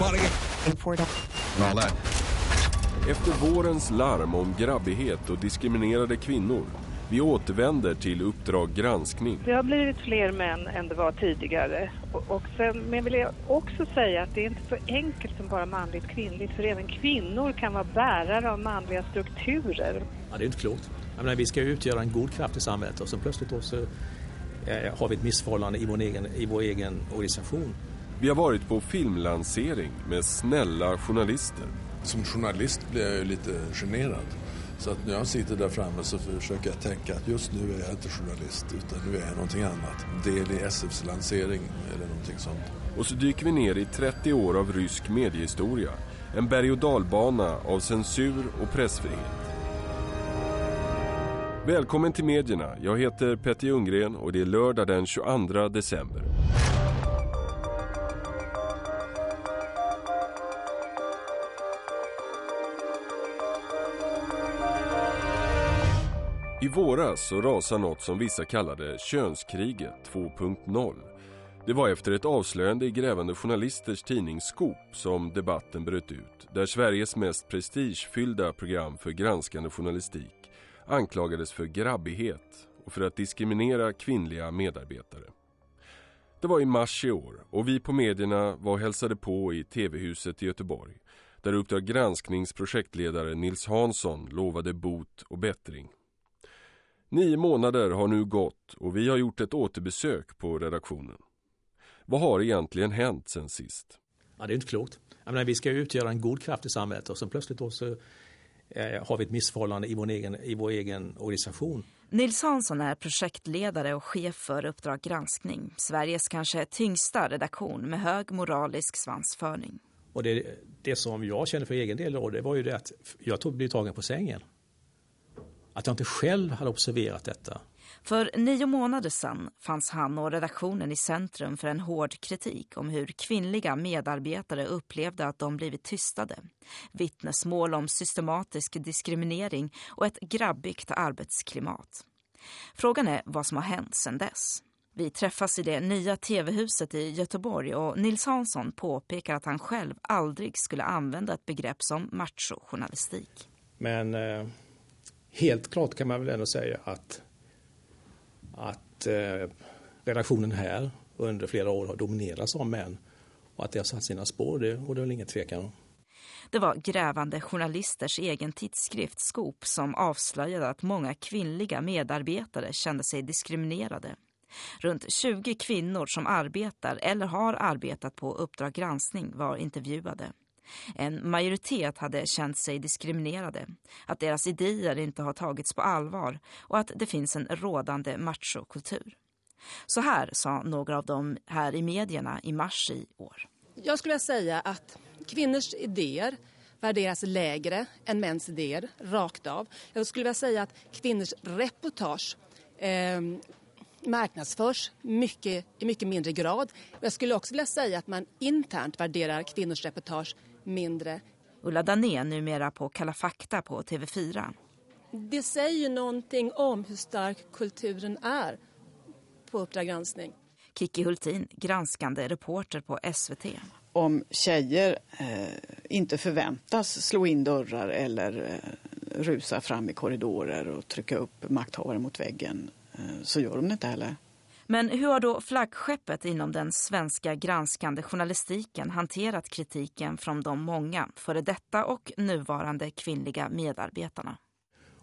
all that. Efter vårens larm om grabbighet och diskriminerade kvinnor vi återvänder till Uppdrag granskning. Det har blivit fler män än det var tidigare. Och, och sen, men vill jag också säga att det är inte så enkelt som bara manligt kvinnligt. För även kvinnor kan vara bärare av manliga strukturer. Ja, det är inte klokt. Jag menar, vi ska utgöra en god kraft i samhället och så plötsligt då så, eh, har vi ett missförhållande i vår egen, i vår egen organisation. Vi har varit på filmlansering med snälla journalister. Som journalist blir jag ju lite generad. Så att när jag sitter där framme så försöker jag tänka att just nu är jag inte journalist utan nu är jag någonting annat. Del i SFs lansering eller någonting sånt. Och så dyker vi ner i 30 år av rysk mediehistoria. En berg- och dalbana av censur och pressfrihet. Välkommen till medierna. Jag heter Petter Ljunggren och det är lördag den 22 december. I våras så rasade något som vissa kallade könskriget 2.0. Det var efter ett avslöjande i grävande journalisters tidning Skop som debatten bröt ut. Där Sveriges mest prestigefyllda program för granskande journalistik anklagades för grabbighet och för att diskriminera kvinnliga medarbetare. Det var i mars i år och vi på medierna var och hälsade på i TV-huset i Göteborg där Uppdrag gransknings projektledare Nils Hansson lovade bot och bättring. Nio månader har nu gått och vi har gjort ett återbesök på redaktionen. Vad har egentligen hänt sen sist? Ja, det är inte klokt. Jag menar, vi ska utgöra en god kraft i samhället och så plötsligt då så eh, har vi ett missförhållande i vår egen, i vår egen organisation. Nils Hansson är projektledare och chef för Uppdrag granskning. Sveriges kanske tyngsta redaktion med hög moralisk svansföring. Och det, det som jag känner för egen del då, det var ju det att jag tog blev tagen på sängen. Att jag inte själv hade observerat detta. För nio månader sedan fanns han och redaktionen i centrum för en hård kritik om hur kvinnliga medarbetare upplevde att de blivit tystade. Vittnesmål om systematisk diskriminering och ett grabbigt arbetsklimat. Frågan är vad som har hänt sedan dess. Vi träffas i det nya tv-huset i Göteborg och Nils Hansson påpekar att han själv aldrig skulle använda ett begrepp som machojournalistik. Men eh, helt klart kan man väl ändå säga att att eh, redaktionen här under flera år har dominerats av män och att det har satt sina spår, det råder väl ingen tvekan om. Det var grävande journalisters egen tidskrift Skop som avslöjade att många kvinnliga medarbetare kände sig diskriminerade. Runt 20 kvinnor som arbetar eller har arbetat på Uppdrag granskning var intervjuade. En majoritet hade känt sig diskriminerade, att deras idéer inte har tagits på allvar och att det finns en rådande machokultur. Så här sa några av dem här i medierna i mars i år. Jag skulle säga att kvinnors idéer värderas lägre än mäns idéer, rakt av. Jag skulle vilja säga att kvinnors reportage eh, marknadsförs mycket, i mycket mindre grad. Jag skulle också vilja säga att man internt värderar kvinnors reportage mindre. Ulla Danén numera på Kalla fakta på TV4. Det säger någonting om hur stark kulturen är på Uppdrag granskning. Kiki Hultin, granskande reporter på SVT. Om tjejer eh, inte förväntas slå in dörrar eller eh, rusa fram i korridorer och trycka upp makthavare mot väggen eh, så gör de det inte heller. Men hur har då flaggskeppet inom den svenska granskande journalistiken hanterat kritiken från de många före detta och nuvarande kvinnliga medarbetarna?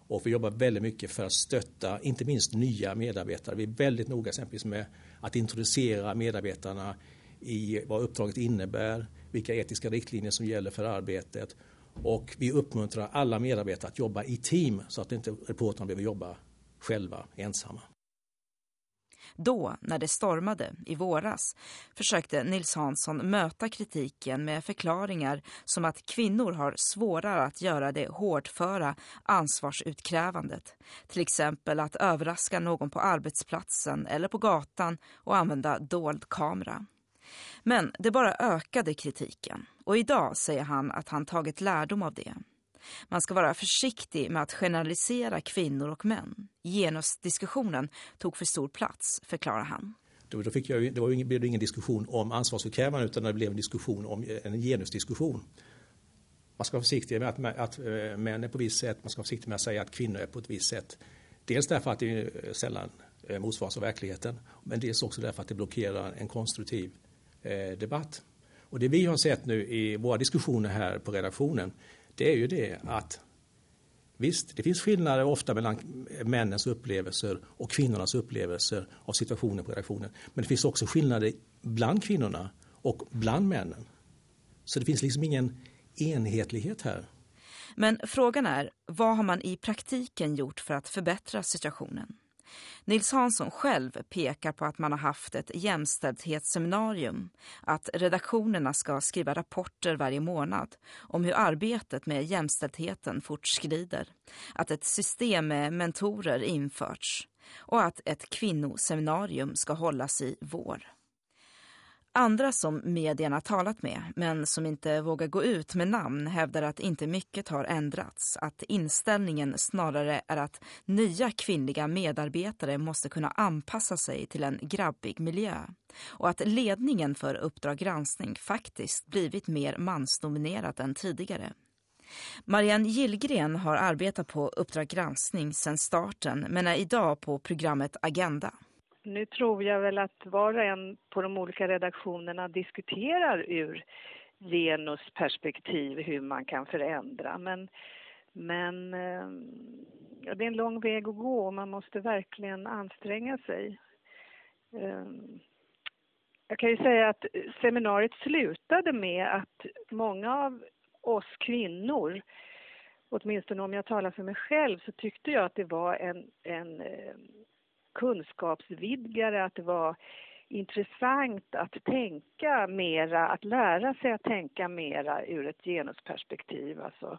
Och vi jobbar väldigt mycket för att stötta inte minst nya medarbetare. Vi är väldigt noga exempelvis med att introducera medarbetarna i vad uppdraget innebär, vilka etiska riktlinjer som gäller för arbetet. Och vi uppmuntrar alla medarbetare att jobba i team så att inte reportrarna behöver jobba själva, ensamma. Då, när det stormade i våras, försökte Nils Hansson möta kritiken med förklaringar som att kvinnor har svårare att göra det hårdföra ansvarsutkrävandet. Till exempel att överraska någon på arbetsplatsen eller på gatan och använda dold kamera. Men det bara ökade kritiken och idag säger han att han tagit lärdom av det. Man ska vara försiktig med att generalisera kvinnor och män. Genusdiskussionen tog för stor plats, förklarar han. Då, då fick jag, det var ingen, blev det ingen diskussion om ansvarsutkrävande utan det blev en diskussion om eh, en genusdiskussion. Man ska vara försiktig med att, att, att män är på ett visst sätt, man ska vara försiktig med att säga att kvinnor är på ett visst sätt. Dels därför att det eh, sällan motsvaras av verkligheten, men dels också därför att det blockerar en konstruktiv eh, debatt. Och det vi har sett nu i våra diskussioner här på redaktionen, det är ju det att Visst, det finns skillnader ofta mellan männens upplevelser och kvinnornas upplevelser av situationen på redaktionen. Men det finns också skillnader bland kvinnorna och bland männen. Så det finns liksom ingen enhetlighet här. Men frågan är, vad har man i praktiken gjort för att förbättra situationen? Nils Hansson själv pekar på att man har haft ett jämställdhetsseminarium, att redaktionerna ska skriva rapporter varje månad om hur arbetet med jämställdheten fortskrider, att ett system med mentorer införts och att ett kvinnoseminarium ska hållas i vår. Andra som medierna talat med, men som inte vågar gå ut med namn, hävdar att inte mycket har ändrats. Att inställningen snarare är att nya kvinnliga medarbetare måste kunna anpassa sig till en grabbig miljö. Och att ledningen för Uppdrag granskning faktiskt blivit mer mansdominerad än tidigare. Marianne Gillgren har arbetat på Uppdrag granskning sedan starten men är idag på programmet Agenda. Nu tror jag väl att var och en på de olika redaktionerna diskuterar ur genusperspektiv hur man kan förändra. Men, men eh, ja, det är en lång väg att gå och man måste verkligen anstränga sig. Eh, jag kan ju säga att seminariet slutade med att många av oss kvinnor åtminstone om jag talar för mig själv så tyckte jag att det var en, en eh, kunskapsvidgare, att det var intressant att tänka mera, att lära sig att tänka mera ur ett genusperspektiv. Alltså.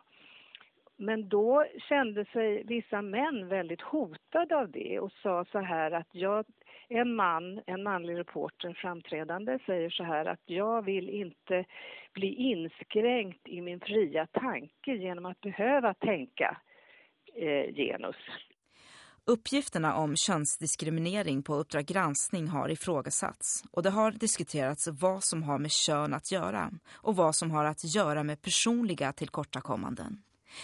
Men då kände sig vissa män väldigt hotade av det och sa så här att jag, en man, en manlig reporter, framträdande, säger så här att jag vill inte bli inskränkt i min fria tanke genom att behöva tänka eh, genus. Uppgifterna om könsdiskriminering på Uppdrag granskning har ifrågasatts och det har diskuterats vad som har med kön att göra och vad som har att göra med personliga tillkortakommanden.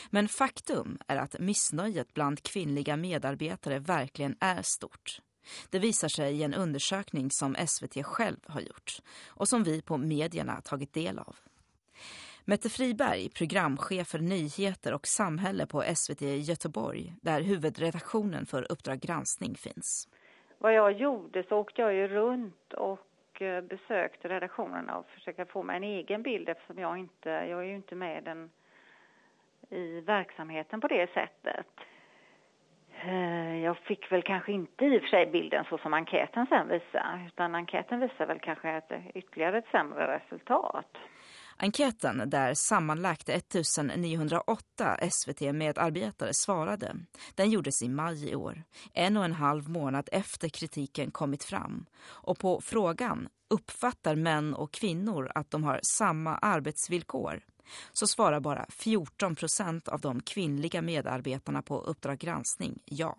Men faktum är att missnöjet bland kvinnliga medarbetare verkligen är stort. Det visar sig i en undersökning som SVT själv har gjort och som vi på medierna tagit del av. Mette Friberg, programchef för nyheter och samhälle på SVT i Göteborg, där huvudredaktionen för Uppdrag granskning finns. Vad jag gjorde så åkte jag ju runt och eh, besökte redaktionerna och försöka få mig en egen bild eftersom jag inte, jag är ju inte med den i verksamheten på det sättet. Eh, jag fick väl kanske inte i och för sig bilden så som enkäten sen visar utan enkäten visar väl kanske ett, ytterligare ett sämre resultat. Enkäten där sammanlagt 1908 SVT-medarbetare svarade, den gjordes i maj i år, en och en halv månad efter kritiken kommit fram. Och på frågan, uppfattar män och kvinnor att de har samma arbetsvillkor? Så svarar bara 14 procent av de kvinnliga medarbetarna på Uppdrag granskning ja.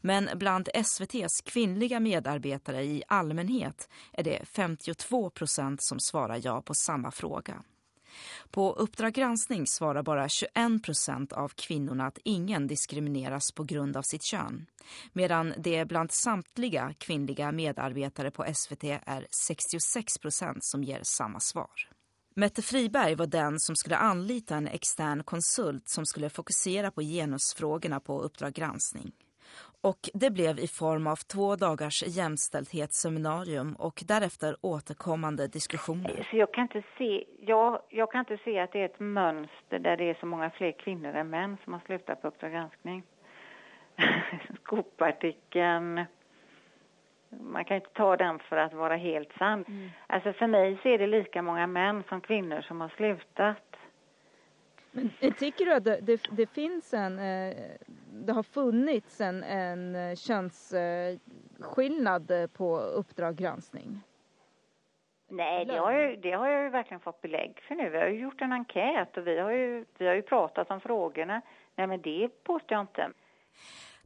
Men bland SVTs kvinnliga medarbetare i allmänhet är det 52 procent som svarar ja på samma fråga. På Uppdrag granskning svarar bara 21 procent av kvinnorna att ingen diskrimineras på grund av sitt kön. Medan det bland samtliga kvinnliga medarbetare på SVT är 66 procent som ger samma svar. Mette Friberg var den som skulle anlita en extern konsult som skulle fokusera på genusfrågorna på Uppdrag granskning. Och det blev i form av två dagars jämställdhetsseminarium och därefter återkommande diskussioner. Så jag, kan inte se, jag, jag kan inte se att det är ett mönster där det är så många fler kvinnor än män som har slutat på Uppdrag granskning. Skopartikeln, man kan inte ta den för att vara helt sann. Mm. Alltså för mig så är det lika många män som kvinnor som har slutat. Men eh, tycker du att det, det, det finns en, eh, det har funnits en, en eh, könsskillnad på Uppdrag granskning? Nej, det har, jag, det har jag ju verkligen fått belägg för nu. Vi har ju gjort en enkät och vi har ju, vi har ju pratat om frågorna. Nej, men det påstår jag inte.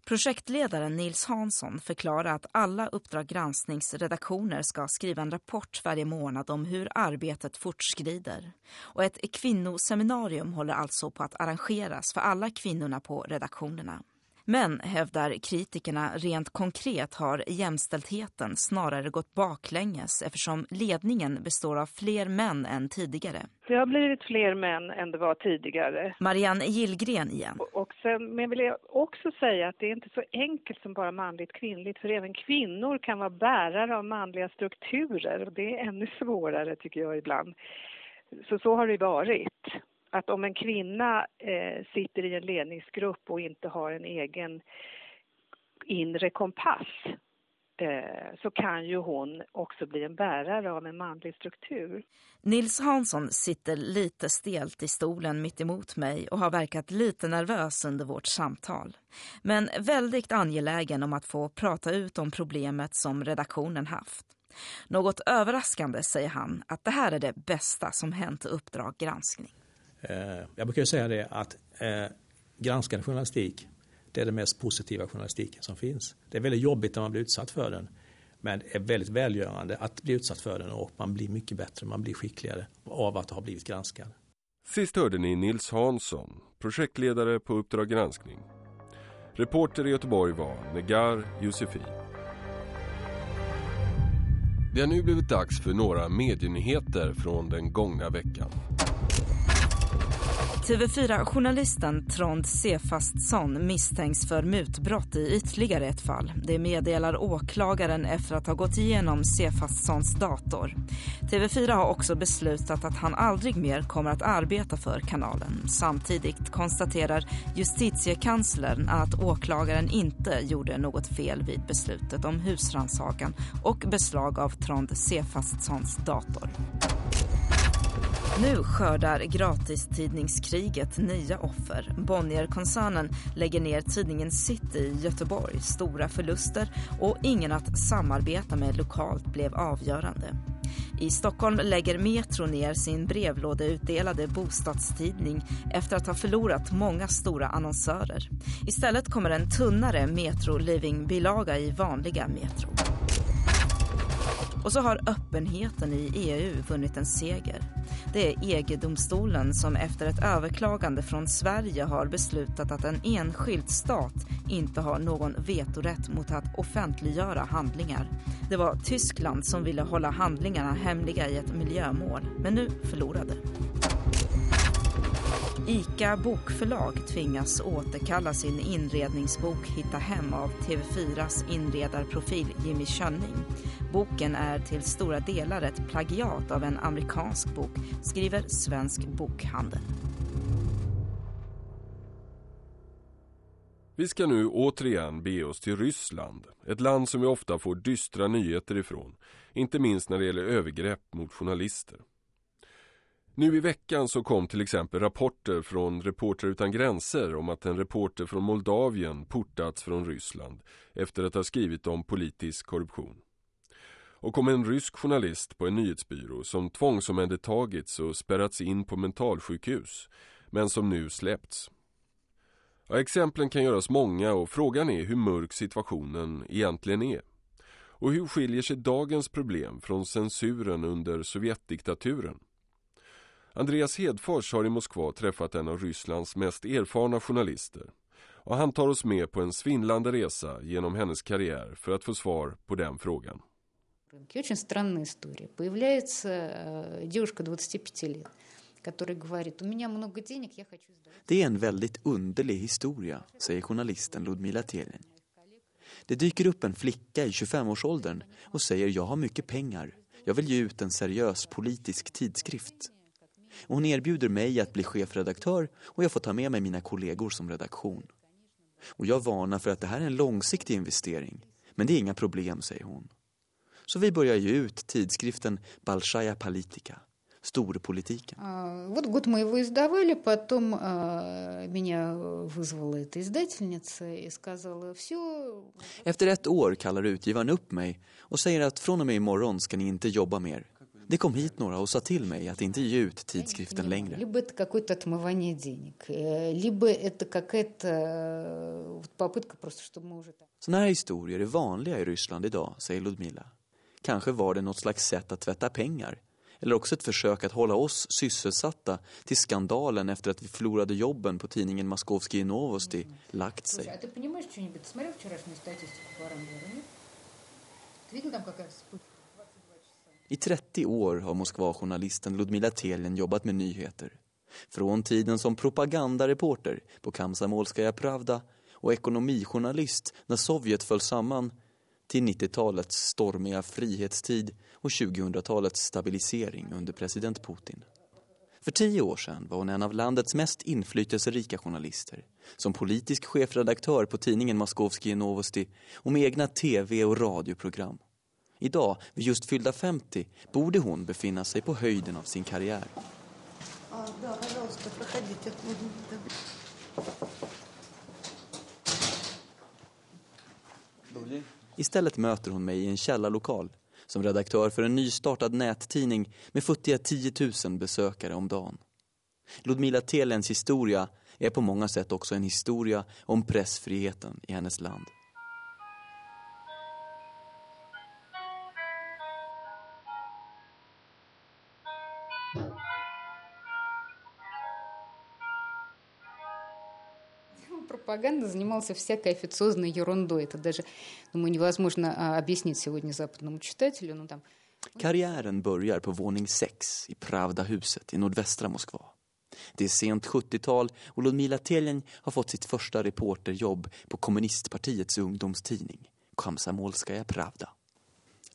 Projektledaren Nils Hansson förklarar att alla uppdraggranskningsredaktioner ska skriva en rapport varje månad om hur arbetet fortskrider. Och ett kvinnoseminarium håller alltså på att arrangeras för alla kvinnorna på redaktionerna. Men, hävdar kritikerna, rent konkret har jämställdheten snarare gått baklänges eftersom ledningen består av fler män än tidigare. Det har blivit fler män än det var tidigare. Marianne Gillgren igen. Och sen, men vill jag också säga att det är inte så enkelt som bara manligt kvinnligt för även kvinnor kan vara bärare av manliga strukturer och det är ännu svårare tycker jag ibland. Så så har det varit att om en kvinna eh, sitter i en ledningsgrupp och inte har en egen inre kompass eh, så kan ju hon också bli en bärare av en manlig struktur. Nils Hansson sitter lite stelt i stolen mitt emot mig och har verkat lite nervös under vårt samtal. Men väldigt angelägen om att få prata ut om problemet som redaktionen haft. Något överraskande säger han att det här är det bästa som hänt Uppdrag granskning. Eh, jag brukar säga det att eh, granskande journalistik det är den mest positiva journalistiken som finns. Det är väldigt jobbigt när man blir utsatt för den. Men det är väldigt välgörande att bli utsatt för den och man blir mycket bättre, man blir skickligare av att ha blivit granskad. Sist hörde ni Nils Hansson, projektledare på Uppdrag granskning. Reporter i Göteborg var Negar Josefi. Det har nu blivit dags för några medienyheter från den gångna veckan. TV4-journalisten Trond Sefastsson misstänks för mutbrott i ytterligare ett fall. Det meddelar åklagaren efter att ha gått igenom Sefastssons dator. TV4 har också beslutat att han aldrig mer kommer att arbeta för kanalen. Samtidigt konstaterar justitiekanslern att åklagaren inte gjorde något fel vid beslutet om husransakan och beslag av Trond Sefastssons dator. Nu skördar gratistidningskriget nya offer. Bonnierkoncernen lägger ner tidningen City i Göteborg. Stora förluster och ingen att samarbeta med lokalt blev avgörande. I Stockholm lägger Metro ner sin brevlådeutdelade bostadstidning efter att ha förlorat många stora annonsörer. Istället kommer en tunnare Metro Living-bilaga i vanliga Metro. Och så har öppenheten i EU vunnit en seger. Det är EG-domstolen som efter ett överklagande från Sverige har beslutat att en enskild stat inte har någon vetorätt mot att offentliggöra handlingar. Det var Tyskland som ville hålla handlingarna hemliga i ett miljömål, men nu förlorade. ICA Bokförlag tvingas återkalla sin inredningsbok Hitta hem av TV4s inredarprofil Jimmy Könning. Boken är till stora delar ett plagiat av en amerikansk bok, skriver Svensk Bokhandel. Vi ska nu återigen be oss till Ryssland, ett land som vi ofta får dystra nyheter ifrån, inte minst när det gäller övergrepp mot journalister. Nu i veckan så kom till exempel rapporter från Reporter utan gränser om att en reporter från Moldavien portats från Ryssland efter att ha skrivit om politisk korruption. Och om en rysk journalist på en nyhetsbyrå som tvångsomhändertagits och spärrats in på mentalsjukhus men som nu släppts. Ja, exemplen kan göras många och frågan är hur mörk situationen egentligen är. Och hur skiljer sig dagens problem från censuren under Sovjetdiktaturen? Andreas Hedfors har i Moskva träffat en av Rysslands mest erfarna journalister och han tar oss med på en svindlande resa genom hennes karriär för att få svar på den frågan. Очень странная история. Появляется э, девушка 25 лет, которая говорит, у меня много денег, я хочу Det är en väldigt underlig historia, säger journalisten Ludmila Telin. Det dyker upp en flicka i 25-årsåldern och säger jag har mycket pengar. Jag vill ge ut en seriös politisk tidskrift. Hon erbjuder mig att bli chefredaktör och jag får ta med mig mina kollegor som redaktion. Och jag varnar för att det här är en långsiktig investering. Men det är inga problem, säger hon. Så vi börjar ge ut tidskriften Balshaya Politika, storpolitiken. Вот год мы его издавали, потом меня вызвала эта издательница и сказала все. Efter ett år kallar utgivaren upp mig och säger att från och med imorgon ska ni inte jobba mer. Det kom hit några och sa till mig att inte ge ut tidskriften längre. Либо это какое-то отмывание денег, э, либо это какая-то э, попытка просто, чтобы мы уже... Sådana här historier är vanliga i Ryssland idag, säger Ludmila. Kanske var det något slags sätt att tvätta pengar. Eller också ett försök att hålla oss sysselsatta till skandalen efter att vi förlorade jobben på tidningen Moskovskij Novosti lagt sig. I 30 år har Moskva-journalisten Ludmila Teljen jobbat med nyheter. Från tiden som propagandareporter på Kamsamolskaja Pravda och ekonomijournalist när Sovjet föll samman till 90-talets stormiga frihetstid och 2000-talets stabilisering under president Putin. För tio år sedan var hon en av landets mest inflytelserika journalister. Som politisk chefredaktör på tidningen Moskovskij Novosti och med egna tv- och radioprogram. Idag, vid just fyllda 50, borde hon befinna sig på höjden av sin karriär. Istället möter hon mig i en källarlokal som redaktör för en nystartad nättidning med futtiga 10 000 besökare om dagen. Ludmila Telens historia är på många sätt också en historia om pressfriheten i hennes land. Пропаганда занимался всякой официозной ерундой. Это даже, думаю, невозможно а, объяснить сегодня западному читателю. Ну, там... Karriären börjar på våning 6 i Pravda-huset i nordvästra Moskva. Det är sent 70-tal och Ludmila Teljen har fått sitt första reporterjobb på kommunistpartiets ungdomstidning, Komsomolskaja Pravda.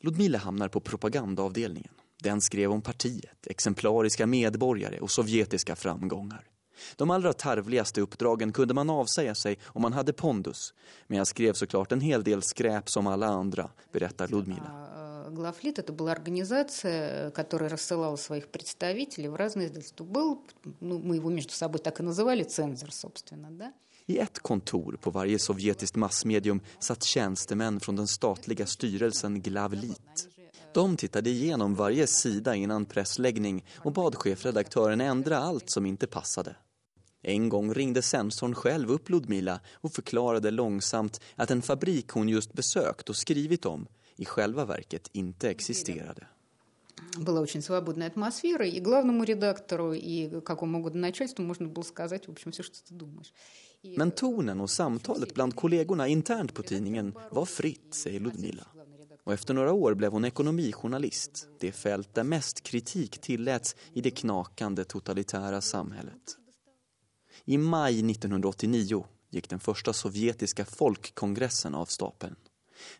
Ludmila hamnar på propagandaavdelningen. Den skrev om partiet, exemplariska medborgare och sovjetiska framgångar. De allra tarvligaste uppdragen kunde man avsäga sig om man hade pondus. Men jag skrev såklart en hel del skräp som alla andra, berättar Ludmila. Главлит это была организация, которая рассылала своих представителей в разные издательства. Был, ну, мы его между собой так и называли, цензор, собственно, да? I ett kontor på varje sovjetiskt massmedium satt tjänstemän från den statliga styrelsen Glavlit. De tittade igenom varje sida innan pressläggning och bad chefredaktören ändra allt som inte passade. En gång ringde sensorn själv upp Ludmila och förklarade långsamt att en fabrik hon just besökt och skrivit om i själva verket inte existerade. Была очень свободная атмосфера, и главному редактору, и какому угодно начальству можно было сказать, в общем, все, что ты думаешь. Men tonen och samtalet bland kollegorna internt på tidningen var fritt, säger Ludmila. Och efter några år blev hon ekonomijournalist, det fält där mest kritik tilläts i det knakande totalitära samhället. I maj 1989 gick den första sovjetiska folkkongressen av stapeln.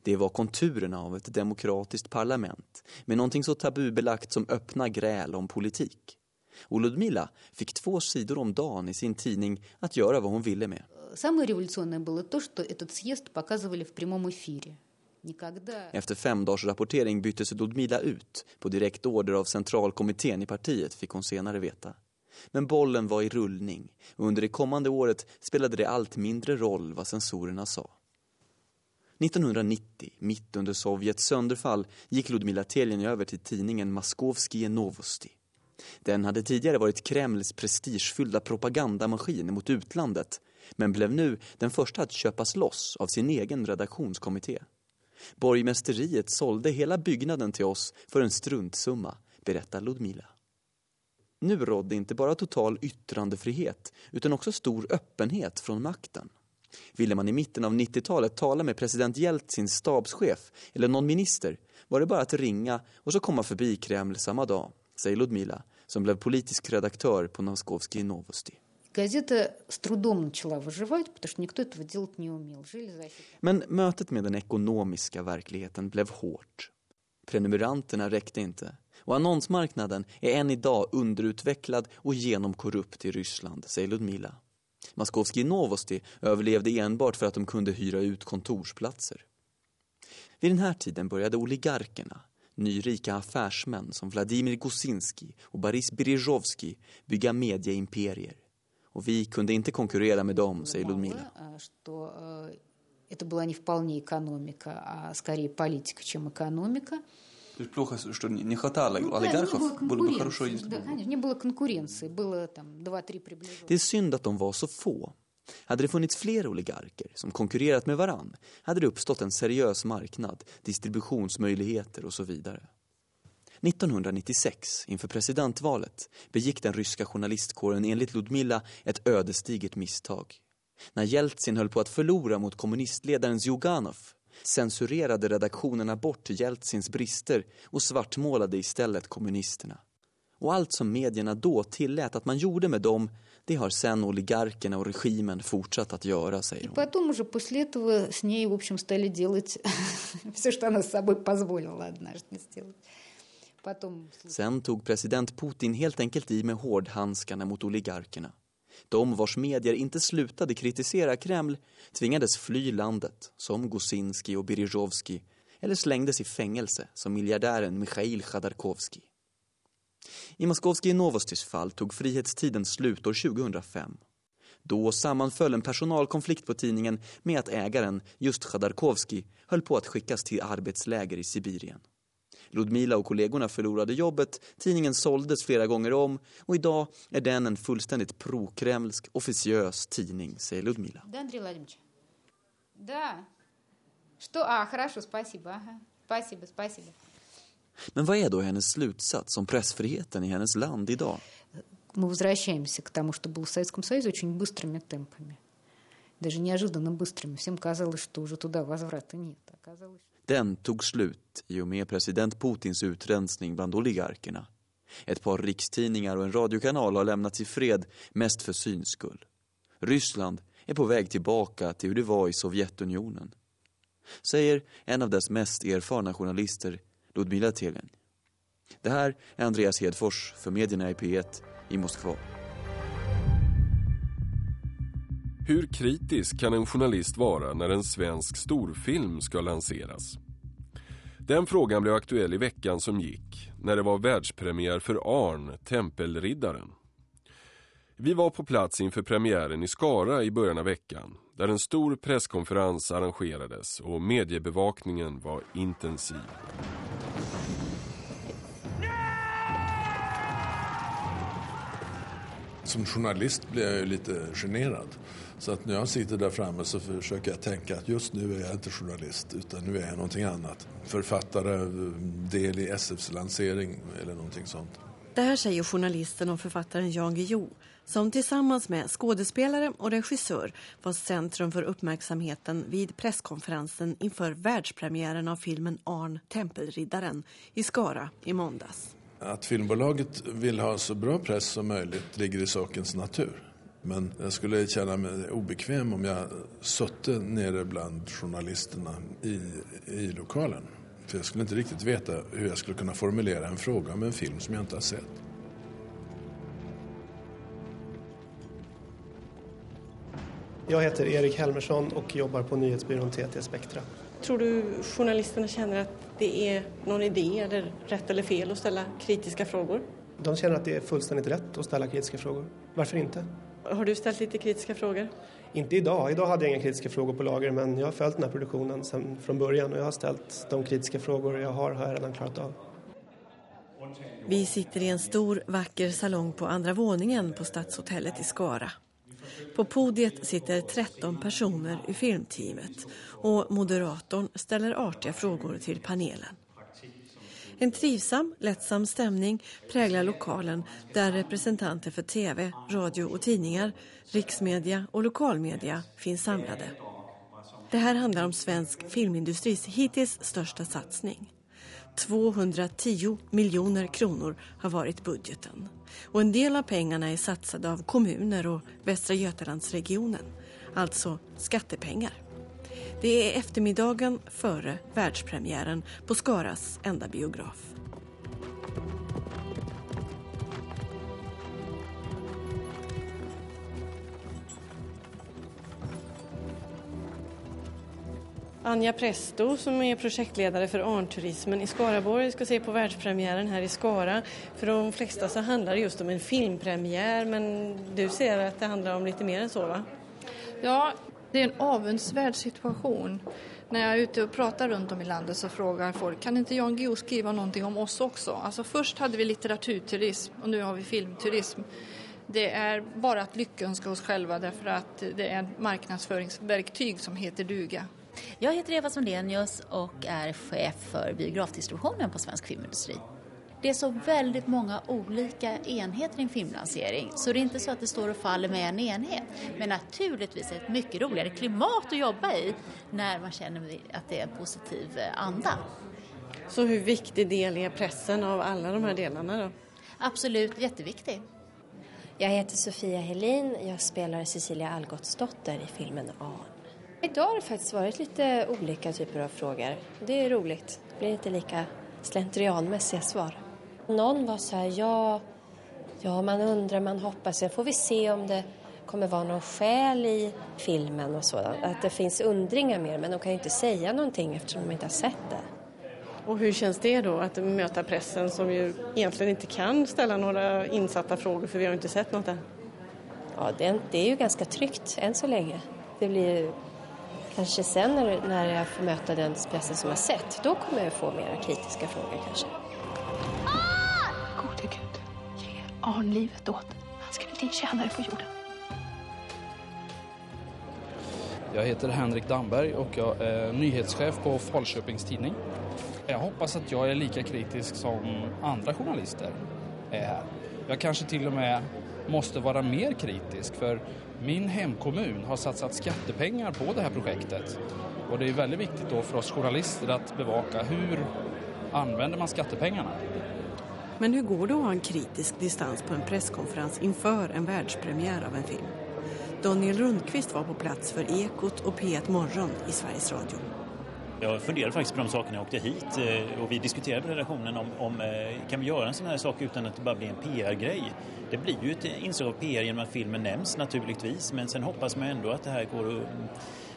Det var konturerna av ett demokratiskt parlament med någonting så tabubelagt som öppna gräl om politik. Och Ludmila fick två sidor om dagen i sin tidning att göra vad hon ville med. Самое революционное было то, что этот съезд показывали в прямом эфире. Efter fem dagars rapportering byttes Ludmila ut på direkt order av centralkommittén i partiet fick hon senare veta. Men bollen var i rullning och under det kommande året spelade det allt mindre roll vad sensorerna sa. 1990, mitt under Sovjets sönderfall, gick Ludmila Teljen över till tidningen Moskovskij Novosti. Den hade tidigare varit Kremls prestigefyllda propagandamaskin mot utlandet men blev nu den första att köpas loss av sin egen redaktionskommitté. Borgmästeriet sålde hela byggnaden till oss för en struntsumma, berättar Ludmila. Nu rådde inte bara total yttrandefrihet utan också stor öppenhet från makten. Ville man i mitten av 90-talet tala med president Jeltsins stabschef eller någon minister var det bara att ringa och så komma förbi Kreml samma dag, säger Ludmila som blev politisk redaktör på Novskovskij Novosti. Men mötet med den ekonomiska verkligheten blev hårt. Prenumeranterna räckte inte och annonsmarknaden är än idag underutvecklad och genomkorrupt i Ryssland, säger Ludmila. Maskovski Novosti överlevde enbart för att de kunde hyra ut kontorsplatser. Vid den här tiden började oligarkerna, nyrika affärsmän som Vladimir Gosinski och Boris Berezjovski bygga medieimperier. Och vi kunde inte konkurrera med dem, säger Ludmila. Det var inte ekonomi, utan snarare politik än ekonomi. То есть плохо, что не хватало ну, олигархов? Было бы хорошо, если да, конечно, не было конкуренции. Было там два-три приближенных. Det är synd att de var så få. Hade det funnits fler oligarker som konkurrerat med varann hade det uppstått en seriös marknad, distributionsmöjligheter och så vidare. 1996, inför presidentvalet, begick den ryska journalistkåren enligt Ludmilla ett ödesdigert misstag. När Jeltsin höll på att förlora mot kommunistledaren Zjuganov censurerade redaktionerna bort Jeltsins brister och svartmålade istället kommunisterna. Och allt som medierna då tillät att man gjorde med dem, det har sen oligarkerna och regimen fortsatt att göra, säger hon. Потом уже после этого с ней, в общем, стали делать все, что она с собой позволила однажды сделать. Sen tog president Putin helt enkelt i med hårdhandskarna mot oligarkerna. De vars medier inte slutade kritisera Kreml tvingades fly landet, som Gosinski och Berezovski, eller slängdes i fängelse, som miljardären Mikhail Khodorkovsky. I Moskovski Novostys fall tog frihetstiden slut år 2005. Då sammanföll en personalkonflikt på tidningen med att ägaren, just Khodorkovsky, höll på att skickas till arbetsläger i Sibirien. Ludmila och kollegorna förlorade jobbet, tidningen såldes flera gånger om och idag är den en fullständigt pro-kremlsk officiös tidning, säger Ludmila. Men vad är då hennes slutsats om pressfriheten i hennes land idag? Мы возвращаемся к тому, что было в Советском Союзе, очень быстрыми темпами. Даже неожиданно быстрыми. Всем казалось, что уже туда возврата нет. Оказалось... den tog slut i och med president Putins utrensning bland oligarkerna. Ett par rikstidningar och en radiokanal har lämnats i fred mest för syns skull. Ryssland är på väg tillbaka till hur det var i Sovjetunionen. Säger en av dess mest erfarna journalister, Ludmila Telen. Det här är Andreas Hedfors för medierna i P1 i Moskva. Hur kritisk kan en journalist vara när en svensk storfilm ska lanseras? Den frågan blev aktuell i veckan som gick när det var världspremiär för Arn, Tempelriddaren. Vi var på plats inför premiären i Skara i början av veckan där en stor presskonferens arrangerades och mediebevakningen var intensiv. Som journalist blir jag ju lite generad. Så att när jag sitter där framme så försöker jag tänka att just nu är jag inte journalist utan nu är jag någonting annat. Författare, del i SFs lansering eller någonting sånt. Det här säger journalisten och författaren Jan Guillou som tillsammans med skådespelare och regissör var centrum för uppmärksamheten vid presskonferensen inför världspremiären av filmen Arn Tempelriddaren i Skara i måndags. Att filmbolaget vill ha så bra press som möjligt ligger i sakens natur. Men jag skulle känna mig obekväm om jag sötte nere bland journalisterna i, i lokalen. För jag skulle inte riktigt veta hur jag skulle kunna formulera en fråga om en film som jag inte har sett. Jag heter Erik Helmersson och jobbar på nyhetsbyrån TT Spektra. Tror du journalisterna känner att det är någon idé eller rätt eller fel att ställa kritiska frågor? De känner att det är fullständigt rätt att ställa kritiska frågor. Varför inte? Har du ställt lite kritiska frågor? Inte idag. Idag hade jag inga kritiska frågor på lager men jag har följt den här produktionen sedan från början och jag har ställt de kritiska frågor jag har, har jag redan klarat av. Vi sitter i en stor vacker salong på andra våningen på Stadshotellet i Skara. På podiet sitter 13 personer i filmteamet och moderatorn ställer artiga frågor till panelen. En trivsam, lättsam stämning präglar lokalen där representanter för tv, radio och tidningar, riksmedia och lokalmedia finns samlade. Det här handlar om svensk filmindustris hittills största satsning. 210 miljoner kronor har varit budgeten. Och en del av pengarna är satsade av kommuner och Västra Götalandsregionen. Alltså skattepengar. Det är eftermiddagen före världspremiären på Skaras enda biograf. Anja Presto som är projektledare för Arnturismen i Skaraborg ska se på världspremiären här i Skara. För de flesta så handlar det just om en filmpremiär men du ser att det handlar om lite mer än så va? Ja, det är en avundsvärd situation När jag är ute och pratar runt om i landet så frågar folk kan inte Jan Guillou skriva någonting om oss också? Alltså först hade vi litteraturturism och nu har vi filmturism. Det är bara att lyckönska oss själva därför att det är ett marknadsföringsverktyg som heter duga. Jag heter Eva Sondenius och är chef för biografdistributionen på Svensk Filmindustri. Det är så väldigt många olika enheter i en filmlansering så det är inte så att det står och faller med en enhet. Men naturligtvis är det ett mycket roligare klimat att jobba i när man känner att det är en positiv eh, anda. Så hur viktig del är pressen av alla de här delarna då? Absolut jätteviktig. Jag heter Sofia Helin. Jag spelar Cecilia Algotsdotter i filmen Arn. Idag har det faktiskt varit lite olika typer av frågor. Det är roligt. Det blir inte lika slentrianmässiga svar. Någon var så här, ja, ja, man undrar, man hoppas. Sen får vi se om det kommer vara någon själ i filmen och sådant. Att det finns undringar mer, men de kan ju inte säga någonting eftersom de inte har sett det. Och hur känns det då att möta pressen som ju egentligen inte kan ställa några insatta frågor för vi har inte sett något än? Ja, det, det är ju ganska tryggt än så länge. Det blir kanske sen när, när jag får möta den pressen som jag sett, då kommer jag få mera kritiska frågor kanske. Gode Gud, ge Arn livet åt. Han ska bli din tjänare på jorden. Jag heter Henrik Damberg och jag är nyhetschef på Falköpings Tidning. Jag hoppas att jag är lika kritisk som andra journalister är här. Jag kanske till och med måste vara mer kritisk för min hemkommun har satsat skattepengar på det här projektet. Och det är väldigt viktigt då för oss journalister att bevaka hur använder man skattepengarna. Men hur går det att ha en kritisk distans på en presskonferens inför en världspremiär av en film? Daniel Rundqvist var på plats för Ekot och P1 Morgon i Sveriges Radio. Jag funderade faktiskt på de sakerna jag åkte hit eh, och vi diskuterade på redaktionen om, om eh, kan vi göra en sån här sak utan att det bara blir en PR-grej. Det blir ju ett inslag av PR genom att filmen nämns naturligtvis men sen hoppas man ändå att det här går att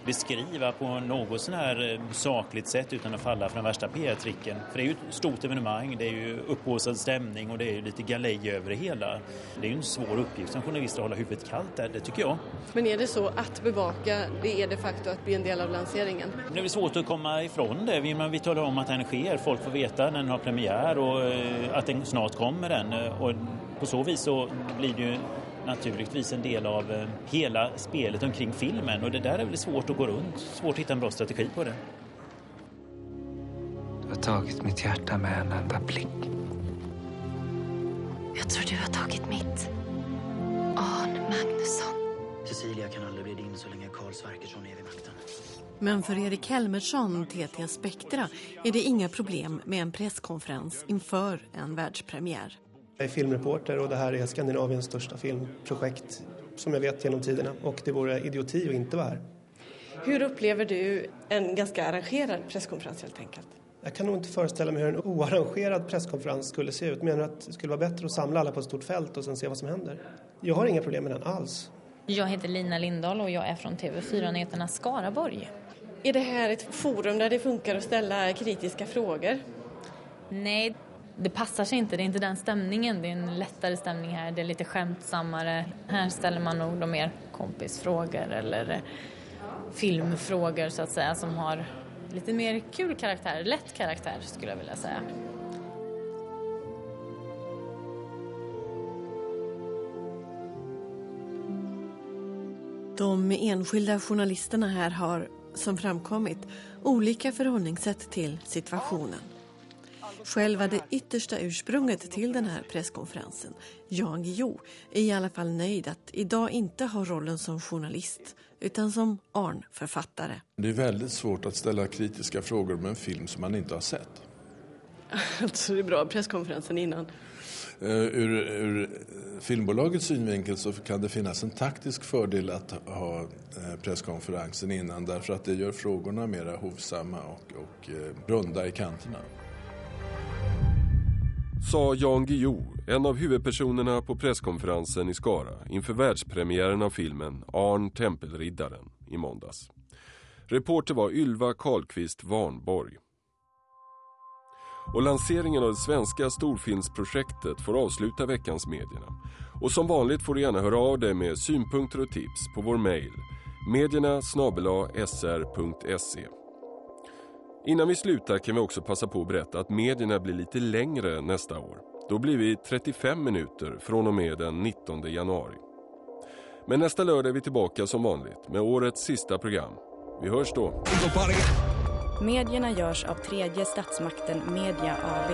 beskriva på något sån här eh, sakligt sätt utan att falla för den värsta PR-tricken. För det är ju ett stort evenemang, det är ju upphaussad stämning och det är ju lite galej över det hela. Det är ju en svår uppgift som journalist att hålla huvudet kallt där, det tycker jag. Men är det så att bevaka, det är de facto att bli en del av lanseringen? Det är svårt att komma ifrån det. Vi, vi talar om att den sker, folk får veta när den har premiär och eh, att den snart kommer den. Och på så vis så blir det ju naturligtvis en del av eh, hela spelet omkring filmen och det där är väl svårt att gå runt, svårt att hitta en bra strategi på det. Du har tagit mitt hjärta med en enda blick. Jag tror du har tagit mitt. Arn Magnusson. Cecilia kan aldrig bli din så länge Karl Sverkersson är vid makten. Men för Erik Helmersson, TT Spektra, är det inga problem med en presskonferens inför en världspremiär. Jag är filmreporter och det här är Skandinaviens största filmprojekt som jag vet genom tiderna och det vore idioti att inte vara här. Hur upplever du en ganska arrangerad presskonferens helt enkelt? Jag kan nog inte föreställa mig hur en oarrangerad presskonferens skulle se ut. Menar att det skulle vara bättre att samla alla på ett stort fält och sen se vad som händer? Jag har inga problem med den alls. Jag heter Lina Lindahl och jag är från TV4-nyheterna Skaraborg. Är det här ett forum där det funkar att ställa kritiska frågor? Nej, det passar sig inte. Det är inte den stämningen. Det är en lättare stämning här. Det är lite skämtsammare. Här ställer man nog de mer kompisfrågor eller eh, filmfrågor så att säga som har lite mer kul karaktär, lätt karaktär skulle jag vilja säga. De enskilda journalisterna här har, som framkommit, olika förhållningssätt till situationen. Själva det yttersta ursprunget till den här presskonferensen, Jan Guillou, är i alla fall nöjd att idag inte ha rollen som journalist utan som Arn-författare. Det är väldigt svårt att ställa kritiska frågor om en film som man inte har sett. Alltså det är bra presskonferensen innan. Uh, ur, ur filmbolagets synvinkel så kan det finnas en taktisk fördel att ha uh, presskonferensen innan därför att det gör frågorna mera hovsamma och, och uh, runda i kanterna. Sa Jan Guillou, en av huvudpersonerna på presskonferensen i Skara inför världspremiären av filmen Arn Tempelriddaren i måndags. Reporter var Ylva Karlqvist Varnborg. Och lanseringen av det svenska storfilmsprojektet får avsluta veckans medierna. Och som vanligt får du gärna höra av dig med synpunkter och tips på vår mejl medierna sr.se. Innan vi slutar kan vi också passa på att berätta att medierna blir lite längre nästa år. Då blir vi 35 minuter från och med den 19 januari. Men nästa lördag är vi tillbaka som vanligt med årets sista program. Vi hörs då. Medierna görs av tredje statsmakten Media AB.